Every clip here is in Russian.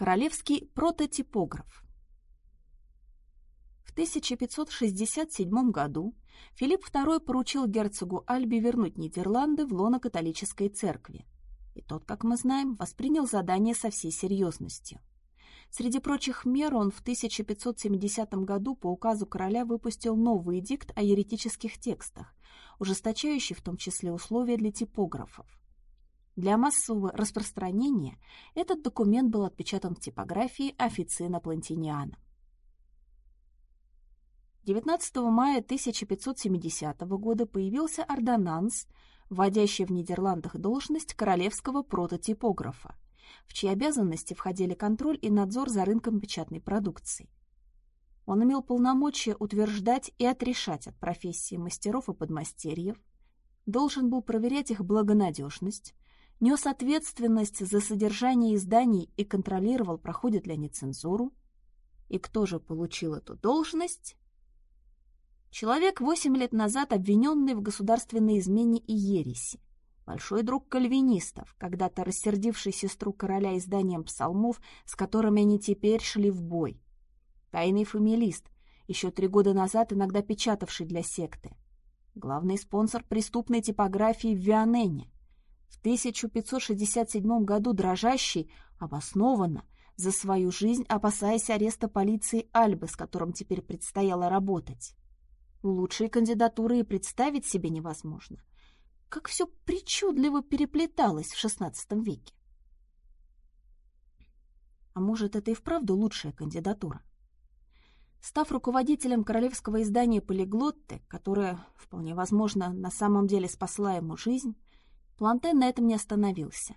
Королевский прототипограф. В 1567 году Филипп II поручил герцогу Альби вернуть Нидерланды в лоно католической церкви. И тот, как мы знаем, воспринял задание со всей серьезностью. Среди прочих мер он в 1570 году по указу короля выпустил новый эдикт о еретических текстах, ужесточающий в том числе условия для типографов. Для массового распространения этот документ был отпечатан в типографии Официна Плантиниана. 19 мая 1570 года появился ордонанс, вводящий в Нидерландах должность королевского прототипографа, в чьи обязанности входили контроль и надзор за рынком печатной продукции. Он имел полномочия утверждать и отрешать от профессии мастеров и подмастерьев, должен был проверять их благонадежность, нес ответственность за содержание изданий и контролировал, проходят ли они цензуру. И кто же получил эту должность? Человек, восемь лет назад обвиненный в государственной измене и ереси. Большой друг кальвинистов, когда-то рассердивший сестру короля изданием псалмов, с которыми они теперь шли в бой. Тайный фамилист, еще три года назад иногда печатавший для секты. Главный спонсор преступной типографии в Вианене. В 1567 году дрожащий, обоснованно, за свою жизнь опасаясь ареста полиции Альбы, с которым теперь предстояло работать. Лучшие кандидатуры и представить себе невозможно. Как все причудливо переплеталось в XVI веке. А может, это и вправду лучшая кандидатура? Став руководителем королевского издания «Полиглотты», которое, вполне возможно, на самом деле спасла ему жизнь, Плантен на этом не остановился.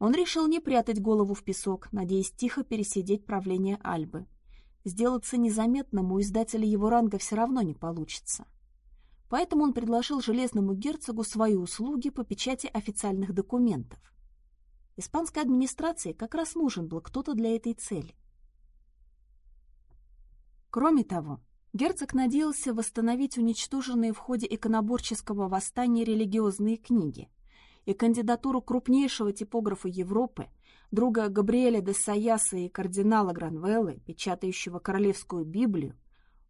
Он решил не прятать голову в песок, надеясь тихо пересидеть правление Альбы – Сделаться незаметным у издателя его ранга все равно не получится. Поэтому он предложил железному герцогу свои услуги по печати официальных документов. Испанской администрации как раз нужен был кто-то для этой цели. Кроме того, герцог надеялся восстановить уничтоженные в ходе иконоборческого восстания религиозные книги, и кандидатуру крупнейшего типографа Европы друга Габриэля де Саяса и кардинала Гранвеллы, печатающего Королевскую Библию,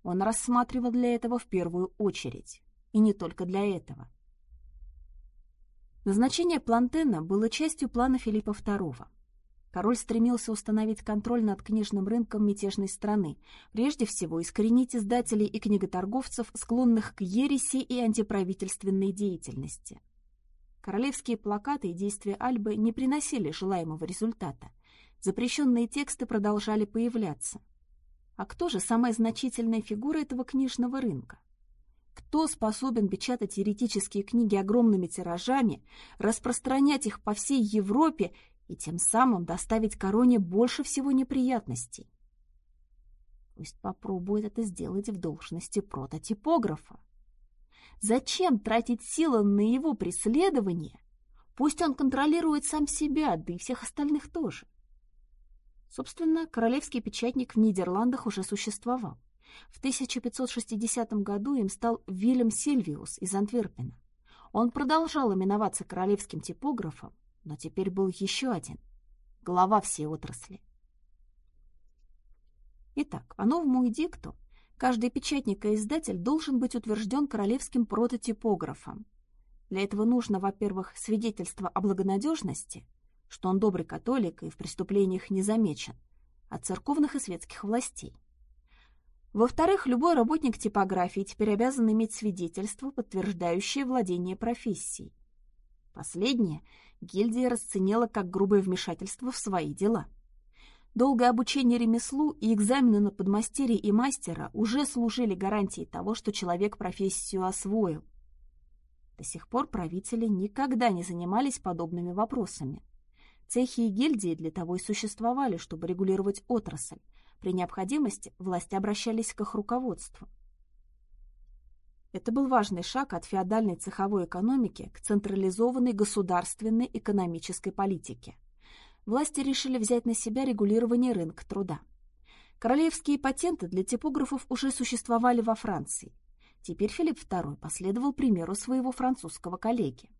он рассматривал для этого в первую очередь. И не только для этого. Назначение Плантена было частью плана Филиппа II. Король стремился установить контроль над книжным рынком мятежной страны, прежде всего искоренить издателей и книготорговцев, склонных к ереси и антиправительственной деятельности. Королевские плакаты и действия Альбы не приносили желаемого результата. Запрещенные тексты продолжали появляться. А кто же самая значительная фигура этого книжного рынка? Кто способен печатать еретические книги огромными тиражами, распространять их по всей Европе и тем самым доставить короне больше всего неприятностей? Пусть попробует это сделать в должности прототипографа. Зачем тратить силы на его преследование? Пусть он контролирует сам себя, да и всех остальных тоже. Собственно, королевский печатник в Нидерландах уже существовал. В 1560 году им стал Вильям Сильвиус из Антверпена. Он продолжал именоваться королевским типографом, но теперь был еще один – глава всей отрасли. Итак, по новому эдикту Каждый печатник и издатель должен быть утвержден королевским прототипографом. Для этого нужно, во-первых, свидетельство о благонадежности, что он добрый католик и в преступлениях не замечен, от церковных и светских властей. Во-вторых, любой работник типографии теперь обязан иметь свидетельство, подтверждающее владение профессией. Последнее гильдия расценила как грубое вмешательство в свои дела – Долгое обучение ремеслу и экзамены на подмастерье и мастера уже служили гарантией того, что человек профессию освоил. До сих пор правители никогда не занимались подобными вопросами. Цехи и гильдии для того и существовали, чтобы регулировать отрасль. При необходимости власти обращались к их руководству. Это был важный шаг от феодальной цеховой экономики к централизованной государственной экономической политике власти решили взять на себя регулирование рынка труда. Королевские патенты для типографов уже существовали во Франции. Теперь Филипп II последовал примеру своего французского коллеги.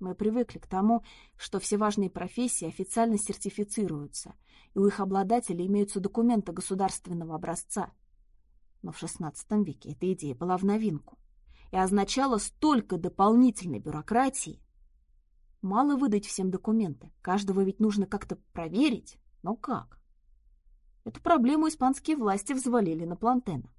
Мы привыкли к тому, что все важные профессии официально сертифицируются, и у их обладателей имеются документы государственного образца. Но в XVI веке эта идея была в новинку и означала столько дополнительной бюрократии. Мало выдать всем документы, каждого ведь нужно как-то проверить, но как? Эту проблему испанские власти взвалили на Плантена.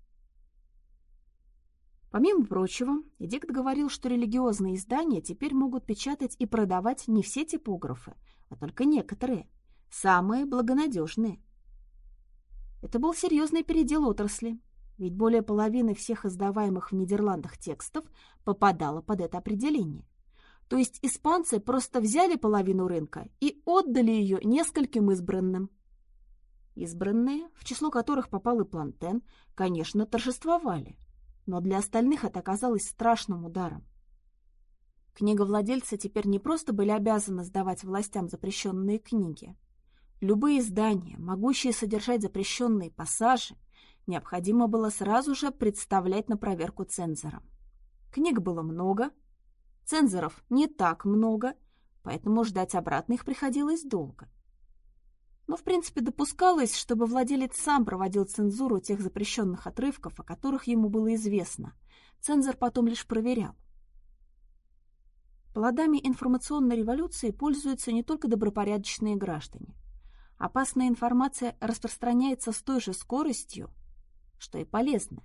Помимо прочего, Эдикт говорил, что религиозные издания теперь могут печатать и продавать не все типографы, а только некоторые, самые благонадежные. Это был серьезный передел отрасли, ведь более половины всех издаваемых в Нидерландах текстов попадало под это определение. То есть испанцы просто взяли половину рынка и отдали ее нескольким избранным. Избранные, в число которых попал и Плантен, конечно, торжествовали но для остальных это оказалось страшным ударом. Книговладельцы теперь не просто были обязаны сдавать властям запрещенные книги. Любые издания, могущие содержать запрещенные пассажи, необходимо было сразу же представлять на проверку цензорам. Книг было много, цензоров не так много, поэтому ждать обратно их приходилось долго. Но, в принципе, допускалось, чтобы владелец сам проводил цензуру тех запрещенных отрывков, о которых ему было известно. Цензор потом лишь проверял. Плодами информационной революции пользуются не только добропорядочные граждане. Опасная информация распространяется с той же скоростью, что и полезная.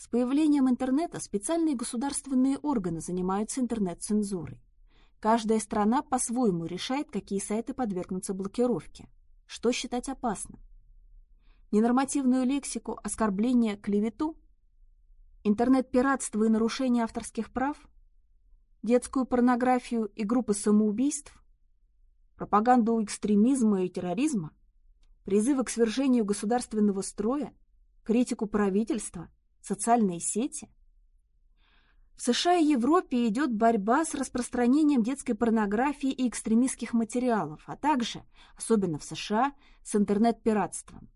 С появлением интернета специальные государственные органы занимаются интернет-цензурой. Каждая страна по-своему решает, какие сайты подвергнутся блокировке, что считать опасным. Ненормативную лексику, оскорбление, клевету, интернет-пиратство и нарушение авторских прав, детскую порнографию и группы самоубийств, пропаганду экстремизма и терроризма, призывы к свержению государственного строя, критику правительства, социальные сети – в США и Европе идет борьба с распространением детской порнографии и экстремистских материалов, а также, особенно в США, с интернет-пиратством.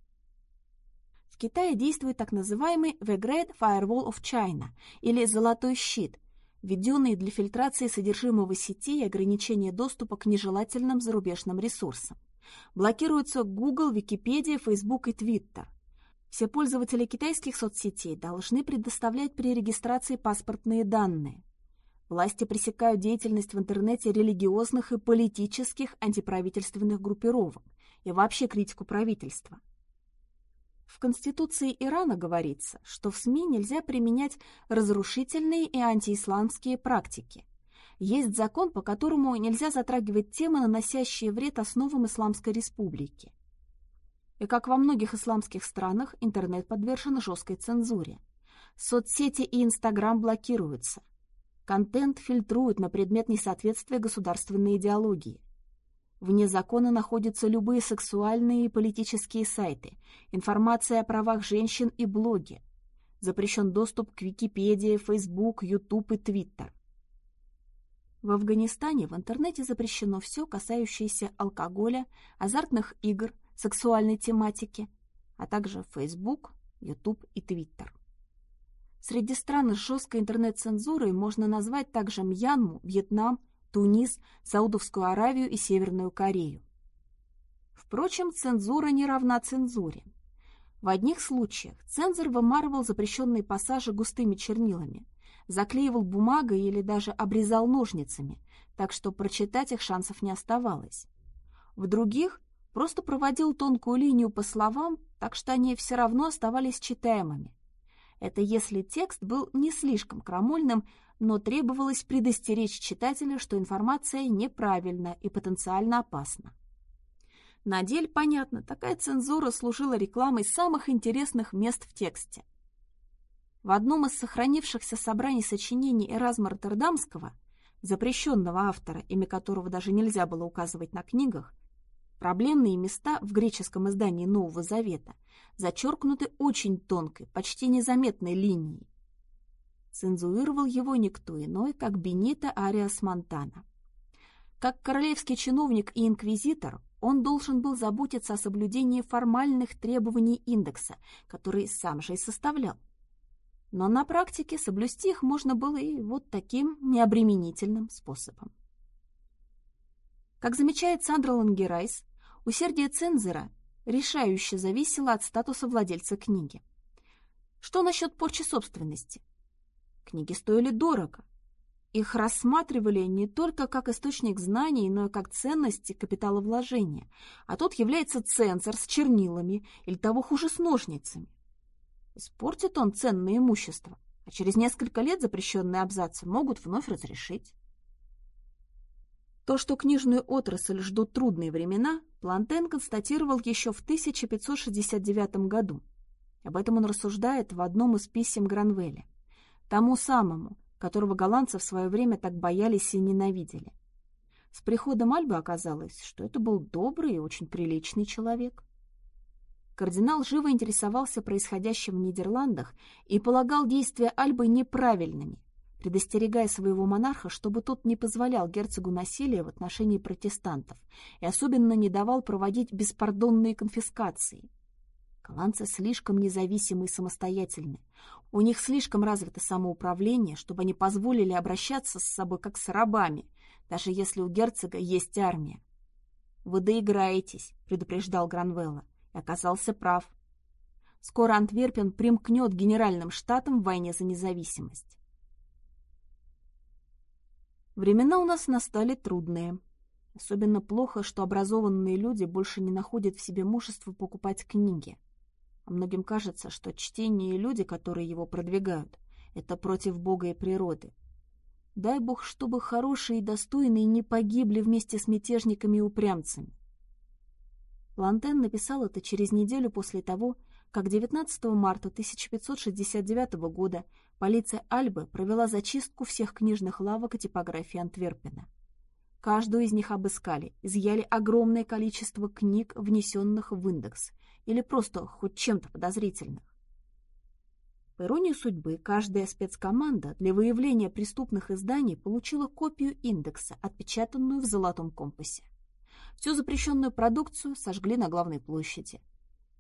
В Китае действует так называемый The Great Firewall of China, или «золотой щит», введенный для фильтрации содержимого сети и ограничения доступа к нежелательным зарубежным ресурсам. Блокируются Google, Википедия, Facebook и Twitter. Все пользователи китайских соцсетей должны предоставлять при регистрации паспортные данные. Власти пресекают деятельность в интернете религиозных и политических антиправительственных группировок и вообще критику правительства. В Конституции Ирана говорится, что в СМИ нельзя применять разрушительные и антиисламские практики. Есть закон, по которому нельзя затрагивать темы, наносящие вред основам Исламской республики – и как во многих исламских странах, интернет подвержен жесткой цензуре. Соцсети и Инстаграм блокируются. Контент фильтруют на предмет несоответствия государственной идеологии. Вне закона находятся любые сексуальные и политические сайты, информация о правах женщин и блоги. Запрещен доступ к Википедии, Facebook, YouTube и Twitter. В Афганистане в интернете запрещено все, касающееся алкоголя, азартных игр, сексуальной тематики, а также Facebook, YouTube и Twitter. Среди стран с жесткой интернет-цензурой можно назвать также Мьянму, Вьетнам, Тунис, Саудовскую Аравию и Северную Корею. Впрочем, цензура не равна цензуре. В одних случаях цензор вымарывал запрещенные пассажи густыми чернилами, заклеивал бумагой или даже обрезал ножницами, так что прочитать их шансов не оставалось. В других просто проводил тонкую линию по словам, так что они все равно оставались читаемыми. Это если текст был не слишком крамольным, но требовалось предостеречь читателя, что информация неправильна и потенциально опасна. На деле, понятно, такая цензура служила рекламой самых интересных мест в тексте. В одном из сохранившихся собраний сочинений Эразма Роттердамского, запрещенного автора, имя которого даже нельзя было указывать на книгах, Проблемные места в греческом издании Нового Завета зачеркнуты очень тонкой, почти незаметной линией. Цензурировал его никто иной, как Бенито Ариас Монтана. Как королевский чиновник и инквизитор, он должен был заботиться о соблюдении формальных требований индекса, который сам же и составлял. Но на практике соблюсти их можно было и вот таким необременительным способом. Как замечает Сандра Лангерайс, усердие цензора решающе зависело от статуса владельца книги. Что насчет порчи собственности? Книги стоили дорого. Их рассматривали не только как источник знаний, но и как ценное капиталовложение. А тут является цензор с чернилами или того хуже с ножницами. Испортит он ценное имущество, а через несколько лет запрещенные абзацы могут вновь разрешить. То, что книжную отрасль ждут трудные времена, Плантен констатировал еще в 1569 году. Об этом он рассуждает в одном из писем Гранвеля, тому самому, которого голландцы в свое время так боялись и ненавидели. С приходом Альбы оказалось, что это был добрый и очень приличный человек. Кардинал живо интересовался происходящим в Нидерландах и полагал действия Альбы неправильными, предостерегая своего монарха, чтобы тот не позволял герцогу насилия в отношении протестантов и особенно не давал проводить беспардонные конфискации. Голландцы слишком независимы и самостоятельны. У них слишком развито самоуправление, чтобы они позволили обращаться с собой как с рабами, даже если у герцога есть армия. «Вы доиграетесь», — предупреждал Гранвелла, и оказался прав. Скоро Антверпен примкнет к генеральным штатам в войне за независимость. Времена у нас настали трудные. Особенно плохо, что образованные люди больше не находят в себе мужества покупать книги. А многим кажется, что чтение и люди, которые его продвигают, это против Бога и природы. Дай Бог, чтобы хорошие и достойные не погибли вместе с мятежниками и упрямцами. Лантен написал это через неделю после того, как 19 марта 1569 года полиция Альбы провела зачистку всех книжных лавок и типографий Антверпена. Каждую из них обыскали, изъяли огромное количество книг, внесенных в индекс, или просто хоть чем-то подозрительных. По иронии судьбы, каждая спецкоманда для выявления преступных изданий получила копию индекса, отпечатанную в золотом компасе. Всю запрещенную продукцию сожгли на главной площади –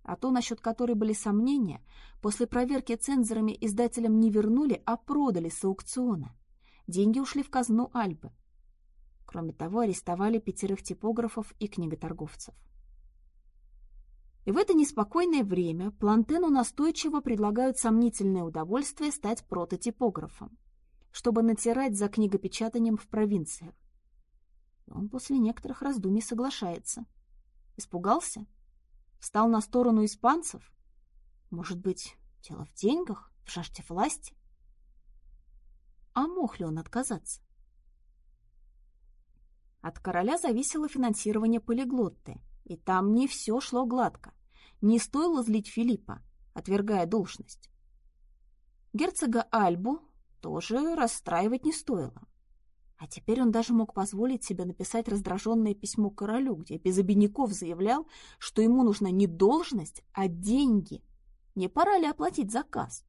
а то, насчет которой были сомнения, после проверки цензорами издателям не вернули, а продали с аукциона. Деньги ушли в казну Альбы. Кроме того, арестовали пятерых типографов и книготорговцев. И в это неспокойное время Плантену настойчиво предлагают сомнительное удовольствие стать прототипографом, чтобы натирать за книгопечатанием в провинциях. он после некоторых раздумий соглашается. Испугался? Встал на сторону испанцев? Может быть, дело в деньгах, в жажде власти? А мог ли он отказаться? От короля зависело финансирование полиглотты, и там не все шло гладко. Не стоило злить Филиппа, отвергая должность. Герцога Альбу тоже расстраивать не стоило. А теперь он даже мог позволить себе написать раздраженное письмо королю, где без обиняков заявлял, что ему нужна не должность, а деньги. Не пора ли оплатить заказ?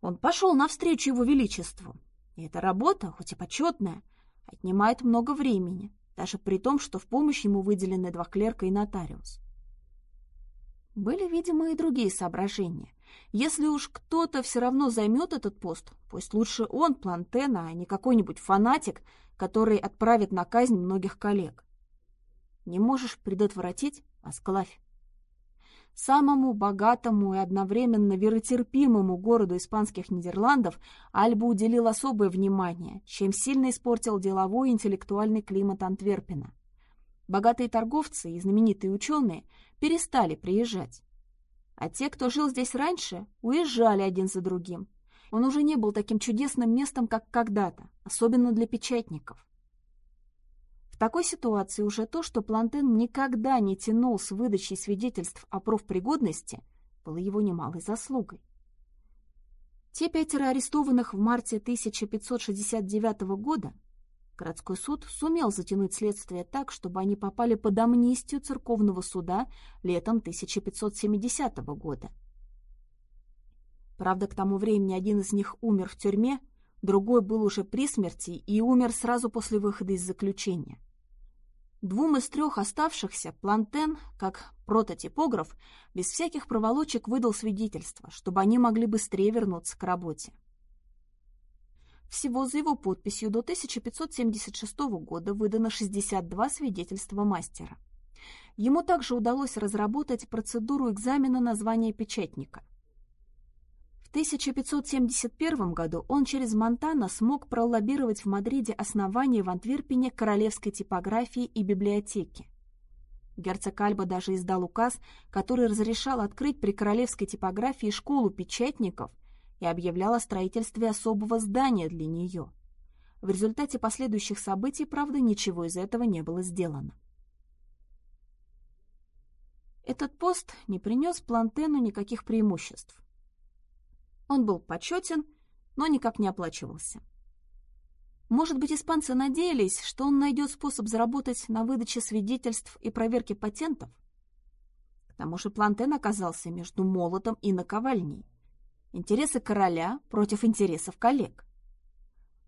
Он пошел навстречу его величеству. И эта работа, хоть и почетная, отнимает много времени, даже при том, что в помощь ему выделены два клерка и нотариус. Были, видимо, и другие соображения. Если уж кто-то все равно займет этот пост, пусть лучше он, Плантена, а не какой-нибудь фанатик, который отправит на казнь многих коллег. Не можешь предотвратить – осклавь. Самому богатому и одновременно веротерпимому городу испанских Нидерландов Альба уделил особое внимание, чем сильно испортил деловой и интеллектуальный климат Антверпена. Богатые торговцы и знаменитые ученые перестали приезжать. А те, кто жил здесь раньше, уезжали один за другим. Он уже не был таким чудесным местом, как когда-то, особенно для печатников. В такой ситуации уже то, что Плантен никогда не тянул с выдачей свидетельств о профпригодности, было его немалой заслугой. Те пятеро арестованных в марте 1569 года Городской суд сумел затянуть следствие так, чтобы они попали под амнистию церковного суда летом 1570 года. Правда, к тому времени один из них умер в тюрьме, другой был уже при смерти и умер сразу после выхода из заключения. Двум из трех оставшихся Плантен, как прототипограф, без всяких проволочек выдал свидетельство, чтобы они могли быстрее вернуться к работе. Всего за его подписью до 1576 года выдано 62 свидетельства мастера. Ему также удалось разработать процедуру экзамена на звание печатника. В 1571 году он через Монтана смог пролоббировать в Мадриде основание в Антверпене королевской типографии и библиотеки. Герцог Альба даже издал указ, который разрешал открыть при королевской типографии школу печатников и объявлял о строительстве особого здания для нее. В результате последующих событий, правда, ничего из этого не было сделано. Этот пост не принес Плантену никаких преимуществ. Он был почетен, но никак не оплачивался. Может быть, испанцы надеялись, что он найдет способ заработать на выдаче свидетельств и проверке патентов? К тому же Плантен оказался между молотом и наковальней. Интересы короля против интересов коллег.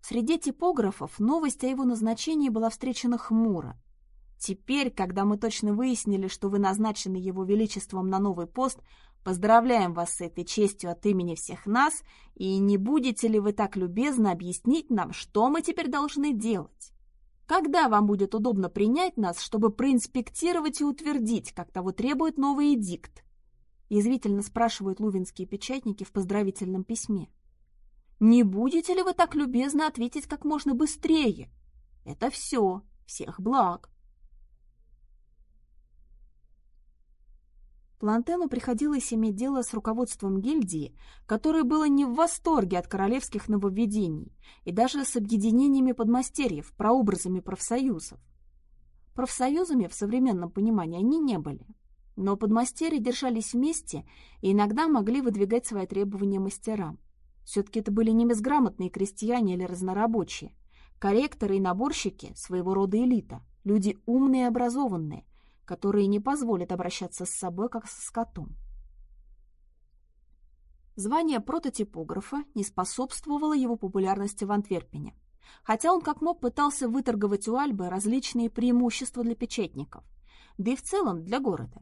Среди типографов новость о его назначении была встречена хмуро. Теперь, когда мы точно выяснили, что вы назначены его величеством на новый пост, поздравляем вас с этой честью от имени всех нас, и не будете ли вы так любезно объяснить нам, что мы теперь должны делать? Когда вам будет удобно принять нас, чтобы проинспектировать и утвердить, как того требует новый эдикт? Язвительно спрашивают лувинские печатники в поздравительном письме. Не будете ли вы так любезно ответить как можно быстрее? Это все. Всех благ. Плантену приходилось иметь дело с руководством гильдии, которое было не в восторге от королевских нововведений и даже с объединениями подмастерьев, прообразами профсоюзов. Профсоюзами в современном понимании они не были, но подмастерья держались вместе и иногда могли выдвигать свои требования мастерам. Все-таки это были не безграмотные крестьяне или разнорабочие. Корректоры и наборщики – своего рода элита, люди умные и образованные, которые не позволят обращаться с собой, как со скотом. Звание прототипографа не способствовало его популярности в Антверпене, хотя он как мог пытался выторговать у Альбы различные преимущества для печатников, да и в целом для города.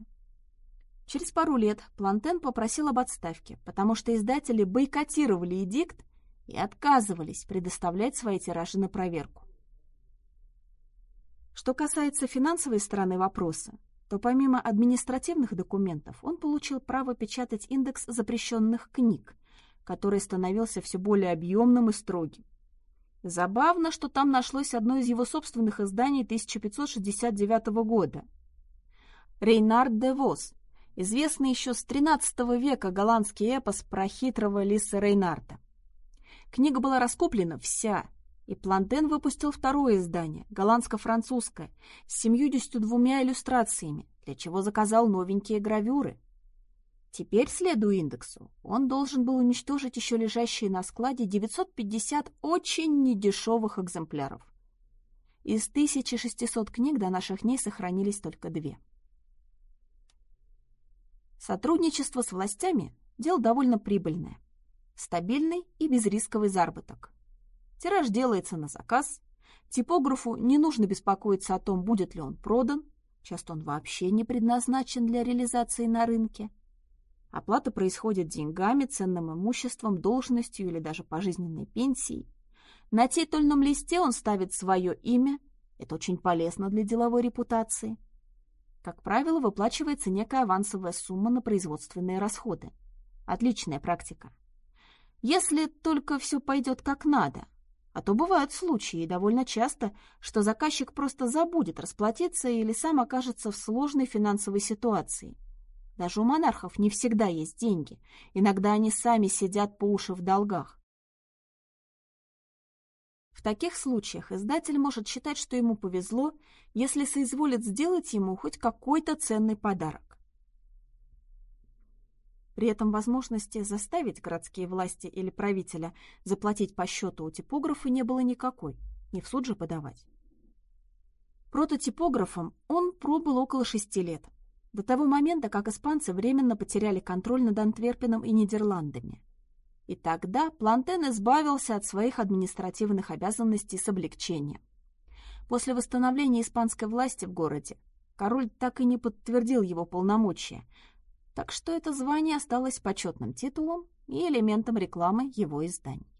Через пару лет Плантен попросил об отставке, потому что издатели бойкотировали эдикт и отказывались предоставлять свои тиражи на проверку. Что касается финансовой стороны вопроса, то помимо административных документов он получил право печатать индекс запрещенных книг, который становился все более объемным и строгим. Забавно, что там нашлось одно из его собственных изданий 1569 года. Рейнард де Вос, известный еще с XIII века голландский эпос про хитрого лиса Рейнарда. Книга была раскуплена вся, и Плантен выпустил второе издание, голландско-французское, с семьюдесятью двумя иллюстрациями, для чего заказал новенькие гравюры. Теперь, следуя индексу, он должен был уничтожить еще лежащие на складе 950 очень недешевых экземпляров. Из 1600 книг до наших дней сохранились только две. Сотрудничество с властями – дело довольно прибыльное. Стабильный и безрисковый заработок – Тираж делается на заказ. Типографу не нужно беспокоиться о том, будет ли он продан. Часто он вообще не предназначен для реализации на рынке. Оплата происходит деньгами, ценным имуществом, должностью или даже пожизненной пенсией. На титульном листе он ставит свое имя. Это очень полезно для деловой репутации. Как правило, выплачивается некая авансовая сумма на производственные расходы. Отличная практика. Если только все пойдет как надо – а то бывают случаи, и довольно часто, что заказчик просто забудет расплатиться или сам окажется в сложной финансовой ситуации. Даже у монархов не всегда есть деньги. Иногда они сами сидят по уши в долгах. В таких случаях издатель может считать, что ему повезло, если соизволит сделать ему хоть какой-то ценный подарок. При этом возможности заставить городские власти или правителя заплатить по счету у типографа не было никакой, не в суд же подавать. Прототипографом он пробыл около шести лет, до того момента, как испанцы временно потеряли контроль над Антверпеном и Нидерландами. И тогда Плантен избавился от своих административных обязанностей с облегчением. После восстановления испанской власти в городе король так и не подтвердил его полномочия, так что это звание осталось почетным титулом и элементом рекламы его изданий.